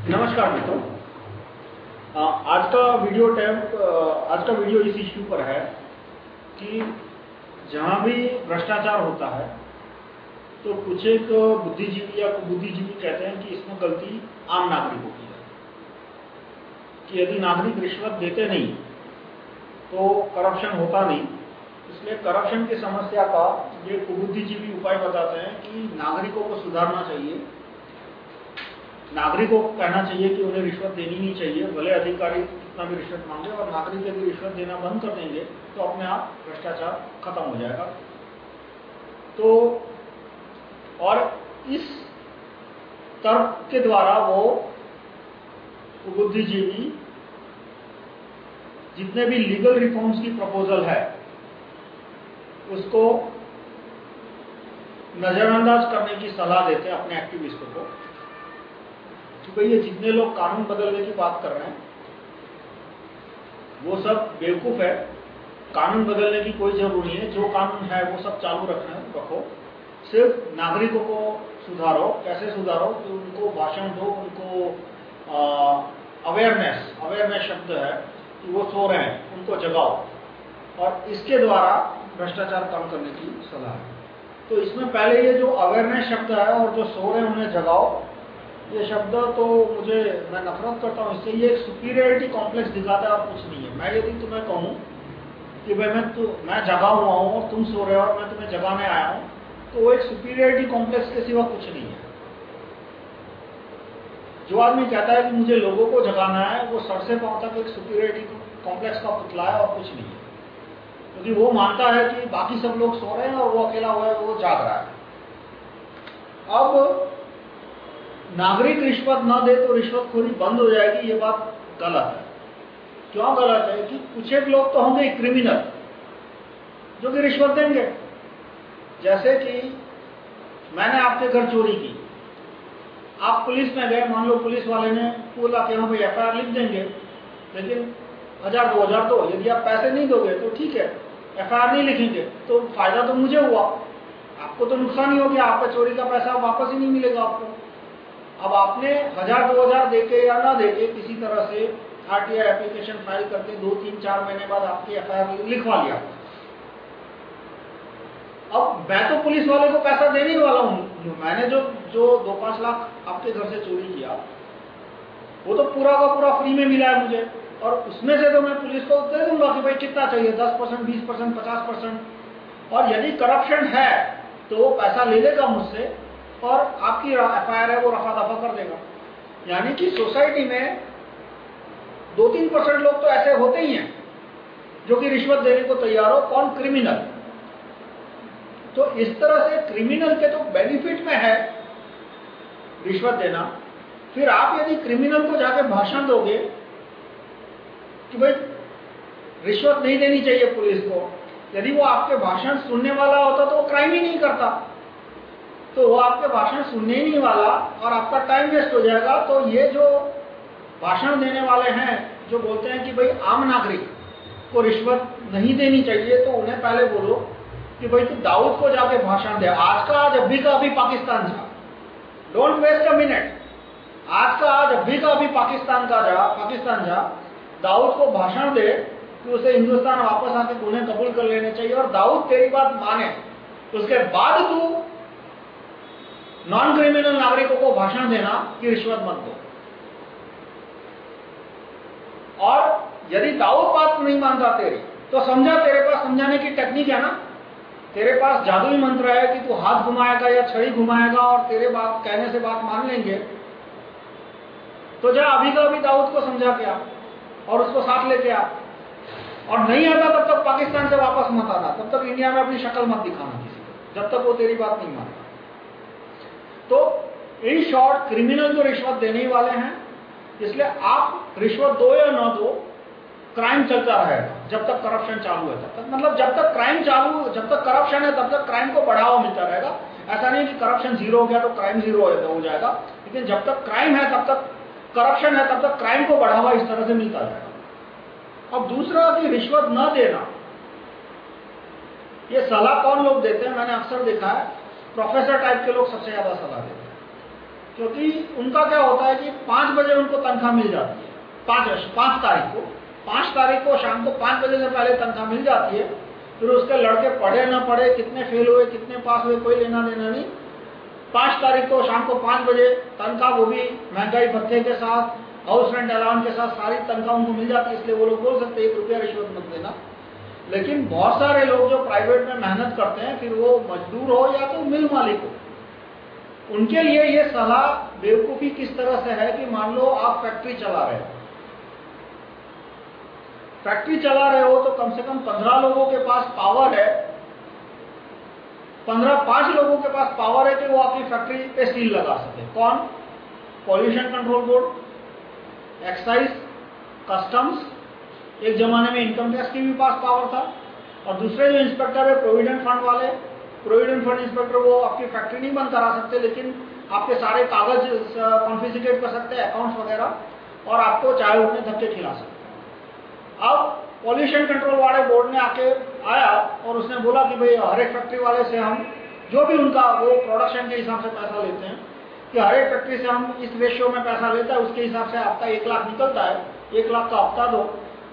नमस्कार मित्रों। आज का वीडियो टैप आज का वीडियो इस इश्यू पर है कि जहाँ भी भ्रष्टाचार होता है तो कुछ एक बुद्धिजीवी या बुद्धिजीवी कहते हैं कि इसमें गलती आम नागरिकों की है। कि यदि नागरिक रिश्वत देते नहीं तो करप्शन होता नहीं। इसलिए करप्शन की समस्या का ये कुबुद्धिजीवी उपाय बताते हैं कि नागरिकों को सुधारना चाहिए। नागरिकों को कहना चाहिए कि उन्हें रिश्वत देनी नहीं चाहिए। भले अधिकारी कितना भी रिश्वत मांगे और नागरिक यदि रिश्वत देना बंद कर देंगे तो अपने आप भ्रष्टाचार खत्म हो जाएगा। तो और इस तर्क के द्वारा वो बुद्धिजीवी जितने भी लीगल रिफॉर्म्स की प्रपोजल है, उसको नजरअंदाज करने की सलाह देते हैं अपने एक्टिविस्टों को। कि भाई ये जितने लोग कानून बदलने की बात कर रहे हैं, वो सब बेवकूफ़ है। कानून बदलने की कोई ज़रूरत नहीं है। जो कानून है, वो सब चालू रखना है रखो। सिर्फ़ नागरिकों को सुधारो। कैसे सुधारो? कि उनको भाषण दो, उनको अवेयरनेस अवेयरनेस शब्द है कि वो सो रहे हैं, उनको जगाओ। और इसके द्वारा भ्रष्टाचार कम करने की सलाह। है तो इसमें पहले ये जो अवेयरनेस शब्द है और जो सो रहे हैं, उन्हें जगाओ। ये शब्द तो मुझे, मैं नफरत करता हूँ इससे ये एक सुपीरियरिटी कॉम्प्लेक्स दिखाता है और कुछ नहीं है। मैं यदि तुम्हें कहूँ कि भाई मैं तो मैं जगा हुआ हूँ और तुम सो रहे हो और मैं तुम्हें जगाने आया हूँ तो वो एक सुपीरियरिटी कॉम्प्लेक्स के सिवा कुछ नहीं है। जो आदमी कहता है कि मुझे लोगों को जगाना है, वो सर से पाँव तक एक सुपीरियरिटी कॉम्प्लेक्स का पुतला है और कुछ नहीं है। क्योंकि वो मानता है कि बाकी सब लोग सो रहे हैं और वो अकेला हुआ है, वो जाग रहा है। अब नागरिक रिश्वत न दे तो रिश्वतखोरी बंद हो जाएगी, ये बात गलत है। क्यों गलत है? कि कुछ एक लोग तो होंगे क्रिमिनल जो कि रिश्वत देंगे। जैसे कि मैंने आपके घर चोरी की। आप पुलिस में गए, मान लो पुलिस वाले ने बोला कि हाँ भाई एफ़ लिख देंगे, लेकिन हज़ार, दो हज़ार दो यदि आप पैसे नहीं दोगे तो ठीक है एफआईआर नहीं लिखेंगे तो फ़ायदा तो मुझे हुआ। आपको तो नुकसान ही हो गया, आपका चोरी का पैसा वापस ही नहीं मिलेगा आपको। अब आपने हज़ार, दो हज़ार देके या ना देके किसी तरह से आरटीआई एप्लीकेशन फ़ाइल करके दो, तीन, चार महीने बाद आपकी एफआईआर लिखवा लिया। अब मैं तो पुलिस वाले को पैसा देने वाला हूँ। मैंने जो जो दो, पाँच लाख आपके घर से चोरी किया, वो तो पूरा का पूरा फ्री में मिला है मुझे। और उसमें से तो मैं पुलिस को दे दूँगा कि भाई कितना चाहिए, दस परसेंट, बीस परसेंट, पचास परसेंट। और यदि करप्शन है तो वो पैसा ले लेगा मुझसे। और आपकी एफआईआर है, वो रफा दफ़ा कर देगा। यानी कि सोसाइटी में दो तीन परसेंट लोग तो ऐसे होते ही हैं, जो कि रिश्वत देने को तैयार हो, कौन? क्रिमिनल तो इस तरह से क्रिमिनल के तो बेनिफिट में है रिश्वत देना। फिर आप यदि क्रिमिनल को जाके भाषण दोगे, कि भाई, रिश्वत नहीं देनी चाहिए पुलिस को, यदि वो आपके भाषण सुनने वाला होता तो वो क्राइम ही नहीं करता। तो वो आपके भाषण सुनने ही नहीं वाला और आपका टाइम वेस्ट हो जाएगा। तो ये जो भाषण देने वाले हैं, जो बोलते हैं कि भाई आम नागरिक को रिश्वत नहीं देनी चाहिए तो उन्हें पहले बोलो कि भाई तू दाऊद को जाके भाषण दे। आज का आज अभी का अभी पाकिस्तान जा। डोंट वेस्ट अ मिनट आज का आज अभी का अभी पाकिस्तान का जा, पाकिस्तान जा। दाऊद को भाषण दे कि उसे हिंदुस्तान वापस आके उन्हें कबूल कर लेने चाहिए। और दाऊद तेरी बात माने। उसके बाद तू नॉन क्रिमिनल नागरिकों को भाषण देना कि रिश्वत मत दो। और यदि दाऊद बात नहीं मानता तेरी तो समझा तेरे पास समझाने की टेक्निक है ना? तेरे पास जादुई मंत्र है कि तू हाथ घुमाएगा या छड़ी घुमाएगा और तेरे बात कहने से बात मान लेंगे। तो जा अभी का अभी दाऊद को समझा के आ और उसको साथ लेके आ। और नहीं आता तब तक पाकिस्तान से वापस मत आना, तब तक इंडिया में अपनी शक्ल मत दिखाना किसी को, जब तक वो तेरी बात नहीं मानता। तो इन शॉर्ट क्रिमिनल जो रिश्वत देने वाले हैं। इसलिए आप रिश्वत दो या ना दो क्राइम चलता रहेगा, जब तक करप्शन चालू है, तब तक। मतलब जब तक क्राइम चालू, जब तक करप्शन है, तब तक क्राइम को बढ़ावा मिलता रहेगा। ऐसा नहीं कि करप्शन ज़ीरो हो गया तो क्राइम ज़ीरो हो जाएगा। लेकिन जब तक क्राइम है, तब तक करप्शन है, तब तक क्राइम को बढ़ावा इस तरह से मिलता जाएगा। अब दूसरा कि रिश्वत न देना, ये सलाह कौन लोग देते हैं? मैंने अक्सर देखा है प्रोफेसर टाइप के लोग सबसे ज़्यादा सलाह देते हैं। क्योंकि उनका क्या होता है कि पाँच बजे उनको तनख्वाह मिल जाती है। पाँच पाँच तारीख को। पाँच तारीख को शाम को पाँच बजे से पहले तनख्वाह मिल जाती है। फिर उसके लड़के पढ़े ना पढ़े, कितने फेल हुए, कितने पास हुए, कोई लेना देना नहीं। पाँच तारीख को शाम को पाँच बजे तनख्वाह वो भी महँगाई भत्ते के साथ हाउस रेंट अलाउंस के साथ सारी तनख्वाह उनको मिल जाती है। इसलिए वो लोग बोल सकते हैं, एक रुपया रिश्वत मत देना। लेकिन बहुत सारे लोग जो प्राइवेट में मेहनत करते हैं, फिर वो मजदूर हो या तो मिल मालिक हो। उनके लिए ये सलाह बेवकूफ़ी किस तरह से है कि मान लो आप फैक्ट्री चला रहे हो। फैक्ट्री चला रहे हो तो कम से कम पंद्रह लोगों के पास पावर है। पंद्रह पाँच लोगों के पास पावर है कि वो आपकी फैक्ट्री पे सील लगा सके। कौन? Pollution control board excise customs एक जमाने में इनकम टैक्स की भी पास पावर था और दूसरे जो इंस्पेक्टर है प्रोविडेंट फंड वाले प्रोविडेंट फंड इंस्पेक्टर वो आपकी फैक्ट्री नहीं बंद करा सकते, लेकिन आपके सारे कागज़ कॉन्फिजिकेट कर सकते हैं अकाउंट्स वगैरह, और आपको चाहे उतने धक्के खिला सकते। अब पॉल्यूशन कंट्रोल वाले बोर्ड ने आके आया और उसने बोला कि भाई हर एक फैक्ट्री वाले से हम जो भी उनका वो प्रोडक्शन के हिसाब से पैसा लेते हैं, कि हर एक फैक्ट्री से हम इस रेशियो में पैसा लेता है, उसके हिसाब से आपका एक लाख निकलता है, एक लाख का हफ़्ता दो।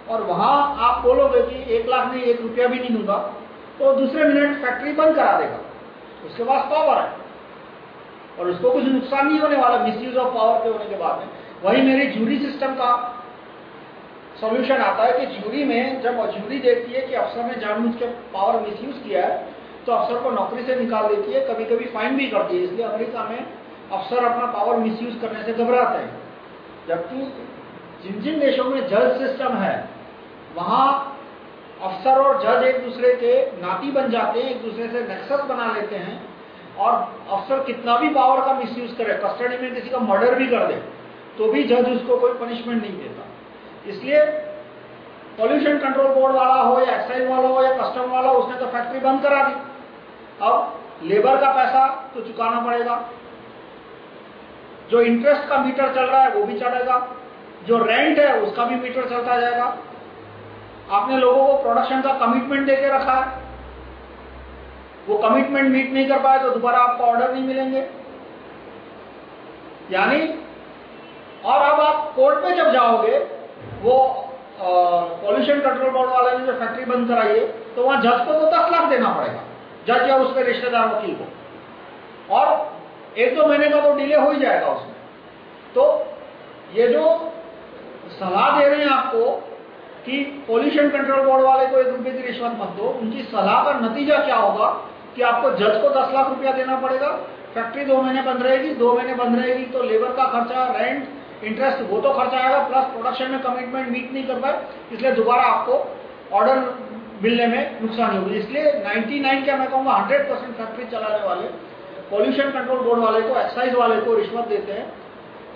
और वहाँ आप बोलोगे कि एक लाख नहीं, एक रुपया भी नहीं दूँगा तो दूसरे मिनट फैक्ट्री बंद करा देगा। उसके पास पावर है। और उसको कुछ नुकसान नहीं होने वाला मिसयूज ऑफ़ पावर के होने के बाद में। वही मेरी जूरी सिस्टम का सॉल्यूशन आता है कि ज्यूरी में जब ज्यूरी देखती है कि अफसर ने जानबूझ के पावर मिसयूज किया है तो अफसर को नौकरी से निकाल देती है कभी कभी फाइन भी करती है। इसलिए अमेरिका में अफसर अपना पावर मिसयूज करने से घबराते हैं। जबकि जिन जिन देशों में जज सिस्टम है वहाँ अफसर और जज एक दूसरे के नाती बन जाते हैं, एक दूसरे से नेक्सस बना लेते हैं और अफसर कितना भी पावर का मिसयूज करे कस्टडी में किसी का मर्डर भी कर दे तो भी जज उसको कोई पनिशमेंट नहीं देता। इसलिए पॉल्यूशन कंट्रोल बोर्ड वाला हो या एक्साइज वाला हो या कस्टम वाला हो, उसने तो फैक्ट्री बंद करा दी। अब लेबर का पैसा तो चुकाना पड़ेगा। जो इंटरेस्ट का मीटर चल रहा है, वो भी चढ़ेगा जो रेंट है, उसका भी मीटर चलता जाएगा। आपने लोगों को प्रोडक्शन का कमिटमेंट देके रखा है। वो कमिटमेंट मीट नहीं कर पाए तो दोबारा आपको ऑर्डर नहीं मिलेंगे। यानी, और अब आप कोर्ट में जब जाओगे, वो पॉल्यूशन कंट्रोल बोर्ड वाले ने जो फैक्ट्री बंद कराई है तो वहाँ जज को तो दस लाख देना पड़ेगा। जज या उसके रिश्तेदार, वकील को। और एक दो महीने का तो डिले हो ही जाएगा उसमें। तो ये जो सलाह दे रहे हैं आपको कि पॉल्यूशन कंट्रोल बोर्ड वाले को एक रुपये की रिश्वत मत दो। उनकी सलाह का नतीजा क्या होगा कि आपको जज को दस लाख रुपया देना पड़ेगा। फैक्ट्री दो महीने बंद रहेगी, दो महीने बंद रहेगी तो लेबर का खर्चा रेंट इंटरेस्ट वो तो खर्चा आएगा प्लस प्रोडक्शन में कमिटमेंट मीट नहीं कर पाए, इसलिए दोबारा आपको ऑर्डर मिलने में नुकसान होगी। इसलिए 99 क्या मैं कहूँगा 100 परसेंट फैक्ट्री चलाने वाले पॉल्यूशन कंट्रोल बोर्ड वाले को एक्साइज वाले को रिश्वत देते हैं।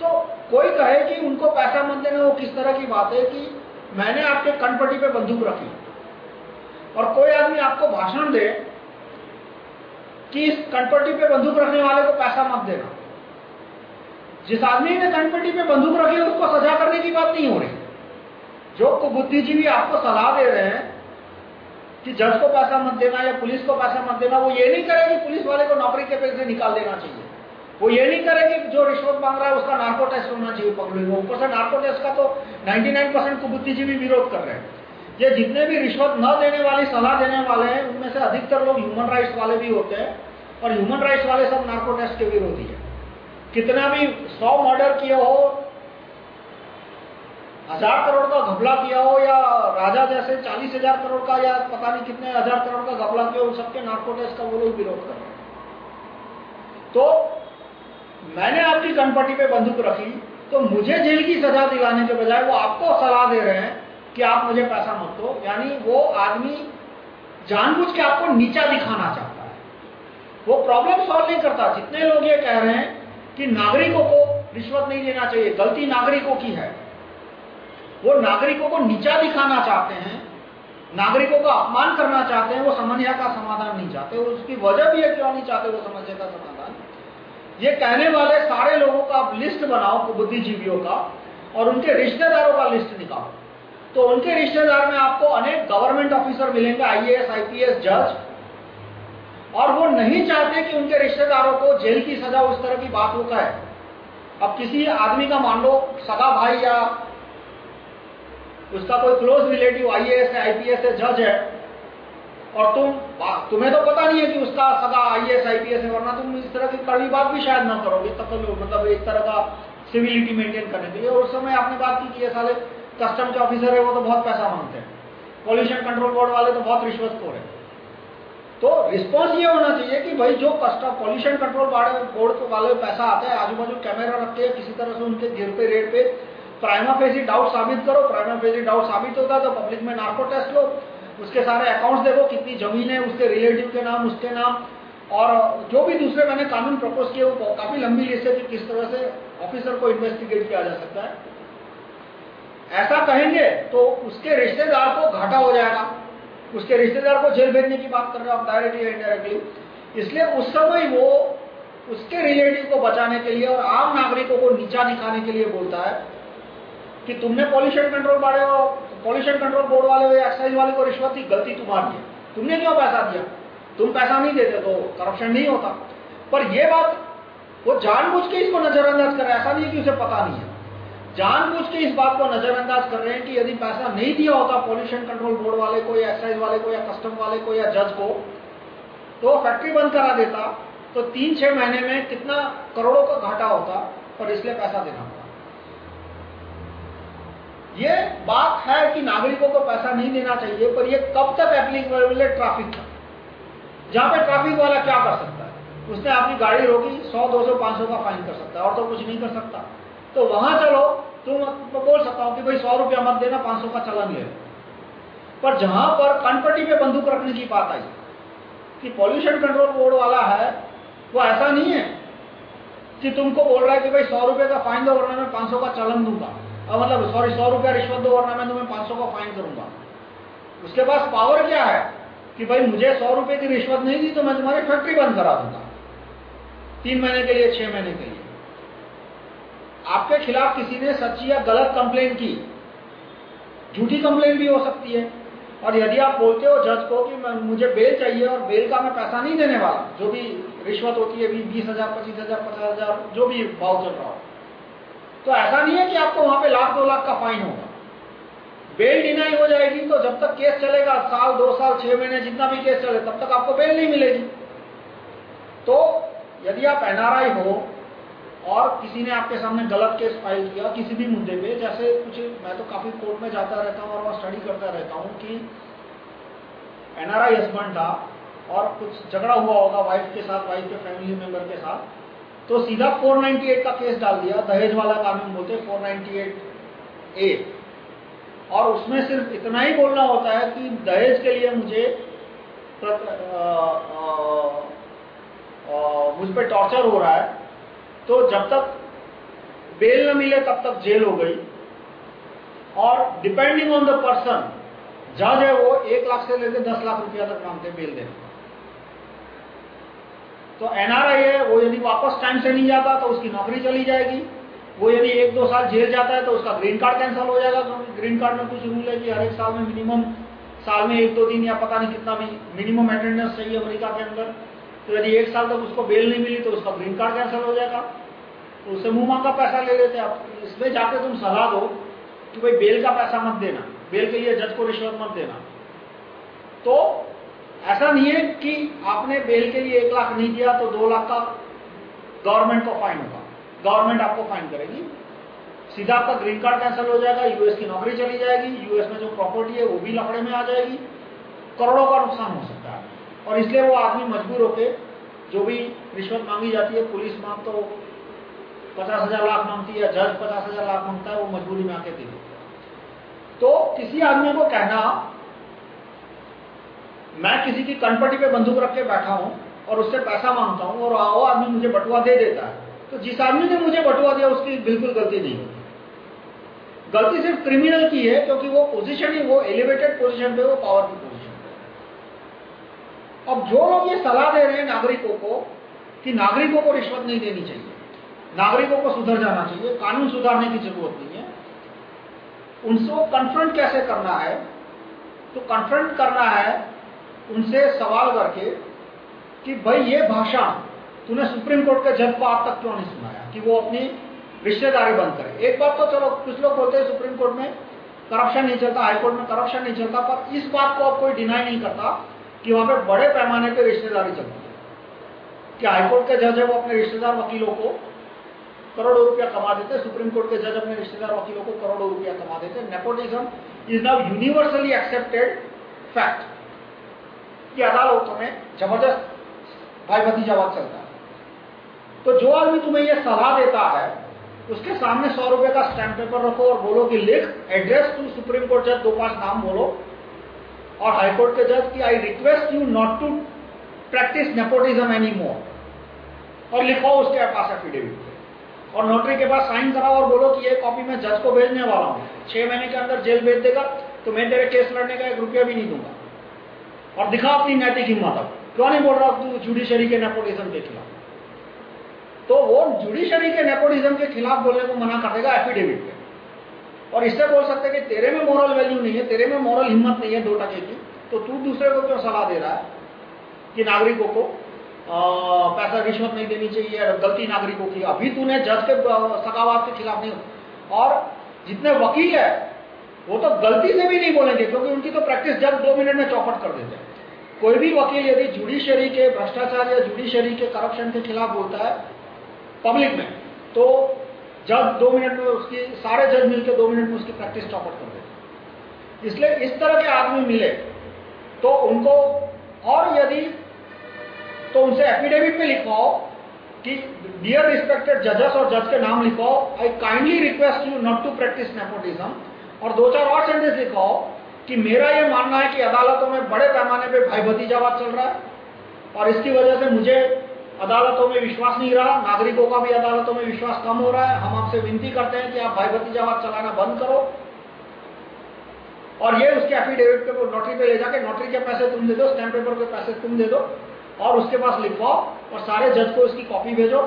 तो कोई कहे कि उनको पैसा मत देना, वो किस तरह की बात है कि मैंने आपके कनपट्टी पे बंदूक रखी। और कोई आदमी आपको भाषण दे कि इस कनपट्टी पे बंदूक रखने वाले को पैसा मत देना। जिस आदमी ने कनपट्टी पे बंदूक रखी है उसको सजा करने की बात नहीं हो रही। जो बुद्धिजीवी आपको सलाह दे रहे हैं कि जज को पैसा मत देना या पुलिस को पैसा मत देना, वो ये नहीं करे कि पुलिस वाले को नौकरी के पैसे निकाल देना चाहिए। वो ये नहीं करे कि जो रिश्वत मांग रहा है उसका नार्को टेस्ट होना चाहिए पकड़े में ऊपर से नार्को टेस्ट का तो 99 परसेंट को बुद्धिजीवी विरोध कर रहे हैं। ये जितने भी रिश्वत न देने वाली, सलाह देने वाले हैं, उनमें से अधिकतर लोग ह्यूमन राइट्स वाले भी होते हैं और ह्यूमन राइट्स वाले सब नार्को टेस्ट के विरोधी है। कितना भी सौ मर्डर किया हो, हज़ार करोड़ का घपला किया हो या राजा जैसे चालीस हज़ार करोड़ का या पता नहीं कितने हज़ार करोड़ का घपला किया हो सबके नार्को टेस्ट का वो लोग विरोध कर रहे हैं। तो मैंने आपकी कनपट्टी पे बंदूक रखी तो मुझे जेल की सजा दिलाने के बजाय वो आपको सलाह दे रहे हैं कि आप मुझे पैसा मत दो। यानी वो आदमी जानबूझ के आपको नीचा दिखाना चाहता है। वो प्रॉब्लम सॉल्व नहीं करता। जितने लोग ये कह रहे हैं कि नागरिकों को रिश्वत नहीं देना चाहिए, गलती नागरिकों की है। वो नागरिकों को नीचा दिखाना चाहते हैं, नागरिकों का अपमान करना चाहते हैं, वो समस्या का समाधान नहीं चाहते। उसकी वजह भी है क्यों नहीं चाहते, वो समस्या का समाधान। ये कहने वाले सारे लोगों का आप लिस्ट बनाओ बुद्धिजीवियों का, और उनके रिश्तेदारों का लिस्ट निकालो। तो उनके रिश्तेदार में आपको अनेक गवर्नमेंट ऑफिसर मिलेंगे आईएएस आईपीएस जज और वो नहीं चाहते कि उनके रिश्तेदारों को जेल की सजा उस तरह की बात होता है अब किसी आदमी का मान लो, सगा भाई या उसका कोई क्लोज रिलेटिव आईएएस है आईपीएस है जज है और तुम तुम्हें तो पता नहीं है कि उसका सगा आईएएस आईपीएस है, वरना तुम इस तरह की कड़वी बात भी शायद ना करोगे तक मतलब एक तरह का सिविलिटी मेंटेन करने के लिए और उस समय आपने बात की कि ये साले कस्टम के ऑफिसर है, वो तो बहुत पैसा मांगते हैं। पॉल्यूशन कंट्रोल बोर्ड वाले तो बहुत रिश्वतखोर है। तो रिस्पॉन्स ये होना चाहिए कि भाई, जो कस्टम पॉल्यूशन कंट्रोल बोर्ड वाले पैसा आता है आजू बाजू कैमरा रखते हैं, किसी तरह से उनके गिर पे रेट पे प्राइमा फेजी डाउट साबित करो प्राइमा फेजी डाउट साबित होता है तो पब्लिक में नार्को टेस्ट लो। उसके सारे अकाउंट्स देखो, कितनी ज़मीन है, उसके रिलेटिव के नाम, उसके नाम, और जो भी दूसरे मैंने कानून प्रपोज किए, वो काफ़ी लंबी लिस्ट है कि किस तरह से ऑफिसर को इन्वेस्टिगेट किया जा सकता है। ऐसा कहेंगे तो उसके रिश्तेदार को घाटा हो जाएगा। उसके रिश्तेदार को जेल भेजने की बात कर रहे हो आप डायरेक्टली या इनडायरेक्टली इसलिए उस समय वो उसके रिलेटिव को बचाने के लिए और आम नागरिकों को नीचा दिखाने के लिए बोलता है कि तुमने पॉल्यूशन कंट्रोल वाले पॉल्यूशन कंट्रोल बोर्ड वाले हो एक्साइज वाले को रिश्वत की गलती तुम्हारी है तुमने क्यों पैसा दिया? तुम पैसा नहीं देते तो करप्शन नहीं होता। पर यह बात, वो जानबूझ के इसको नजरअंदाज कर रहा ऐसा नहीं है कि उसे पता नहीं है। जानबूझ के इस बात को नजरअंदाज कर रहे हैं कि यदि पैसा नहीं दिया होता पॉल्यूशन कंट्रोल बोर्ड वाले को या एक्साइज वाले को या कस्टम वाले को या जज को तो फैक्ट्री बंद करा देता तो तीन छह महीने में कितना करोड़ों का घाटा होता और इसलिए पैसा देना ये बात है कि नागरिकों को पैसा नहीं देना चाहिए, पर ये कब तक एप्लीकेबल है? ट्रैफ़िक का। जहाँ पे ट्रैफ़िक वाला क्या कर सकता है? उसने आपकी गाड़ी रोकी 100 200 500 का फाइन कर सकता है, और तो कुछ नहीं कर सकता। तो वहाँ चलो तुम तो बोल सकता हूँ कि भाई सौ रुपया मत देना 500 का चलन ले पर जहाँ पर कनपट्टी पे बंदूक रखने की बात आई, कि पॉल्यूशन कंट्रोल बोर्ड वाला है, वो ऐसा नहीं है कि तुमको बोल रहा है कि भाई सौ रुपए का फाइन दो, वरना मैं 500 का चलन दूँगा। मतलब सॉरी सौ रुपया रिश्वत दो वरना मैं तुम्हें 500 का फाइन करूँगा। उसके पास पावर क्या है? कि भाई मुझे सौ रुपए की रिश्वत नहीं दी तो मैं तुम्हारी फैक्ट्री बंद करा दूँगा। तीन महीने के लिए, छह महीने के लिए। आपके खिलाफ किसी ने सच्ची या गलत कंप्लेन की? झूठी कंप्लेन भी हो सकती है। और यदि आप बोलते हो जज को कि मुझे बेल चाहिए और बेल का मैं पैसा नहीं देने वाला, जो भी रिश्वत होती है, बीस हज़ार, पच्चीस हज़ार, पचास हज़ार, जो भी भाव चल रहा हो। तो ऐसा नहीं है कि आपको वहाँ पे लाख दो लाख का फाइन होगा। बेल डिनाई हो जाएगी तो जब तक केस चलेगा, साल, दो साल, छह महीने, जितना भी केस चले, तब तक आपको बेल नहीं मिलेगी। तो यदि आप एनआरआई हो और किसी ने आपके सामने गलत केस फ़ाइल किया किसी भी मुद्दे पे, जैसे कुछ, मैं तो काफ़ी कोर्ट में जाता रहता हूँ और वहाँ स्टडी करता रहता हूँ कि एनआरआई हस्बैंड था और कुछ झगड़ा हुआ होगा वाइफ के साथ वाइफ के फैमिली मेंबर के साथ। तो सीधा 498 का केस डाल दिया। दहेज वाला कानून बोलते 498 ए। और उसमें सिर्फ़ इतना ही बोलना होता है कि दहेज के लिए मुझे मुझ पर टॉर्चर हो रहा है। तो जब तक बेल न मिले, तब तक जेल हो गई। और डिपेंडिंग ऑन द पर्सन जज है वो एक लाख से लेकर दस लाख रुपया तक मांगते बेल देने। तो एनआरआई है, वो यदि वापस टाइम से नहीं जाता तो उसकी नौकरी चली जाएगी। वो यदि एक दो साल जेल जाता है तो उसका ग्रीन कार्ड कैंसिल हो जाएगा, क्योंकि ग्रीन कार्ड में कुछ रूल है कि हर एक साल में मिनिमम साल में एक दो दिन या पता नहीं कितना भी मिनिमम अटेंडेंस चाहिए अमेरिका के अंदर। तो यदि एक साल तक उसको बेल नहीं मिली तो उसका ग्रीन कार्ड कैंसिल हो जाएगा। तो उससे मुँह मांगा पैसा ले लेते आप इसमें जाके तुम सलाह दो कि भाई बेल का पैसा मत देना। बेल के लिए जज को रिश्वत मत देना। तो ऐसा नहीं है कि आपने बेल के लिए एक लाख नहीं दिया तो दो लाख का गवर्नमेंट को फाइन होगा। गवर्नमेंट आपको फाइन करेगी। सीधा आपका ग्रीन कार्ड कैंसिल हो जाएगा यूएस की नौकरी चली जाएगी यूएस में जो प्रॉपर्टी है वो भी लफड़े में आ जाएगी। करोड़ों का नुकसान हो सकता है। और इसलिए वो आदमी मजबूर होके जो भी रिश्वत मांगी जाती है, पुलिस मांग तो पचास हज़ार लाख मांगती है, जज पचास हज़ार लाख माँगता है, वो मजबूरी में आके दे देता तो किसी आदमी को कहना मैं किसी की कनपट्टी पे बंदूक रख के बैठा हूँ और उससे पैसा माँगता हूँ और वो आदमी मुझे बटुआ दे देता है। तो जिस आदमी ने मुझे बटुआ दिया, उसकी बिल्कुल गलती नहीं होती। गलती सिर्फ़ क्रिमिनल की है, क्योंकि वो पोजीशन ही, वो एलिवेटेड पोजीशन पे, वो पावर की पोजीशन अब जो लोग ये सलाह दे रहे हैं नागरिकों को, कि नागरिकों को रिश्वत नहीं देनी चाहिए, नागरिकों को सुधर जाना चाहिए, कानून सुधारने की ज़रूरत नहीं है उनको कन्फ्रंट कैसे करना है? तो कन्फ्रंट करना है उनसे सवाल करके कि भाई ये भाषा, तूने सुप्रीम कोर्ट के जज को आज तक क्यों नहीं सुनाया? कि वो अपनी रिश्तेदारी बंद करे। एक बात तो चलो, कुछ लोग बोलते हैं सुप्रीम कोर्ट में करप्शन नहीं चलता हाईकोर्ट में करप्शन नहीं चलता, पर इस बात को अब कोई डिनाई नहीं करता कि वहाँ पे बड़े पैमाने पे रिश्तेदारी चलती है। कि हाईकोर्ट के जज है वो अपने रिश्तेदार वकीलों को करोड़ों रुपया कमा देते, सुप्रीम कोर्ट के जज अपने रिश्तेदार वकीलों को करोड़ों रुपया कमा देते। Nepotism is now universally accepted fact कि अदालतों में ज़बरदस्त भाई भतीजावाद चलता है। तो जो आदमी तुम्हें यह सलाह देता है, उसके सामने सौ रुपए का स्टैंप पेपर रखो और बोलो कि लिख एड्रेस टू सुप्रीम कोर्ट जज दो पाँच नाम बोलो, और हाईकोर्ट के जज की I request you not to practise nepotism any more और लिखो उसके पास एफिडेविट और नोटरी के पास साइन कराओ और बोलो कि ये कॉपी मैं जज को भेजने वाला हूँ। छह महीने के अंदर जेल भेज देगा तो मैं तेरे केस लड़ने का एक रुपया भी नहीं दूँगा। और दिखा अपनी नैतिक हिम्मत अब। क्यों नहीं बोल रहा तू जुडिशरी के नेपोटिज्म के खिलाफ? तो वो जुडिशरी के नेपोटिज्म के खिलाफ बोलने को मना कर देगा एफिडेविट पे। और इससे बोल सकते कि तेरे में मोरल वैल्यू नहीं है तेरे में मॉरल हिम्मत नहीं है दो टके की तो तू दूसरे को क्यों सलाह दे रहा है कि नागरिकों को आ, पैसा रिश्वत नहीं देनी चाहिए गलती नागरिकों की? अभी तूने जज के सकावाद के खिलाफ नहीं और जितने वकील है वो तो गलती से भी नहीं बोलेंगे, क्योंकि उनकी तो प्रैक्टिस जज दो मिनट में चौपट कर देते हैं। कोई भी वकील यदि जुडिशरी के भ्रष्टाचार या जुडिशरी के करप्शन के खिलाफ बोलता है पब्लिक में तो जज दो मिनट में उसकी, सारे जज मिलकर दो मिनट में उसकी प्रैक्टिस चौपट कर देते इसलिए इस तरह के आदमी मिले तो उनको और यदि तो उनसे एफिडेविट में लिखवाओ कि डियर रिस्पेक्टेड जजेस और जज के नाम लिखवाओ I kindly request you not to practise nepotism और दो चार और सेंटेंस लिखवाओ कि मेरा यह मानना है कि अदालतों में बड़े पैमाने पे भाई भतीजावाद चल रहा है और इसकी वजह से मुझे अदालतों में विश्वास नहीं रहा, नागरिकों का भी अदालतों में विश्वास कम हो रहा है। हम आपसे विनती करते हैं कि आप भाई भतीजावाद चलाना बंद करो और ये उसके एफिडेविट पे नोटरी पे ले जाके नोटरी के पैसे तुम दे दो स्टैंप पेपर के पैसे तुम दे दो और उसके पास लिखवाओ और सारे जज को इसकी कॉपी भेजो।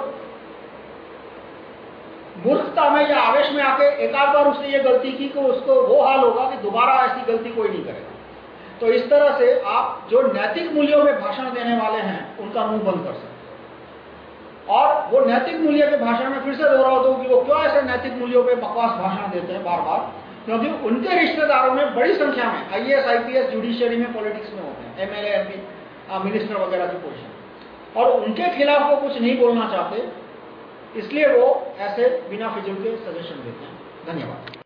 मूर्खता में या आवेश में आके एक आध बार उसने ये गलती की तो उसको वो हाल होगा कि दोबारा ऐसी गलती कोई नहीं करेगा। तो इस तरह से आप जो नैतिक मूल्यों में भाषण देने वाले हैं, उनका मुँह बंद कर सकते और वो नैतिक मूल्य के भाषण में फिर से दोहरा दो कि वो क्यों ऐसे नैतिक मूल्यों पे बकवास भाषण देते हैं बार बार क्योंकि उनके रिश्तेदारों में बड़ी संख्या में आईएएस आईपीएस जुडिशियरी में पॉलिटिक्स में होते हैं एमएलए एमपी मिनिस्टर वगैरह की पोजिशन और उनके खिलाफ वो कुछ नहीं बोलना चाहते इसलिए वो ऐसे बिना फिजुल के सजेशन देते हैं। धन्यवाद।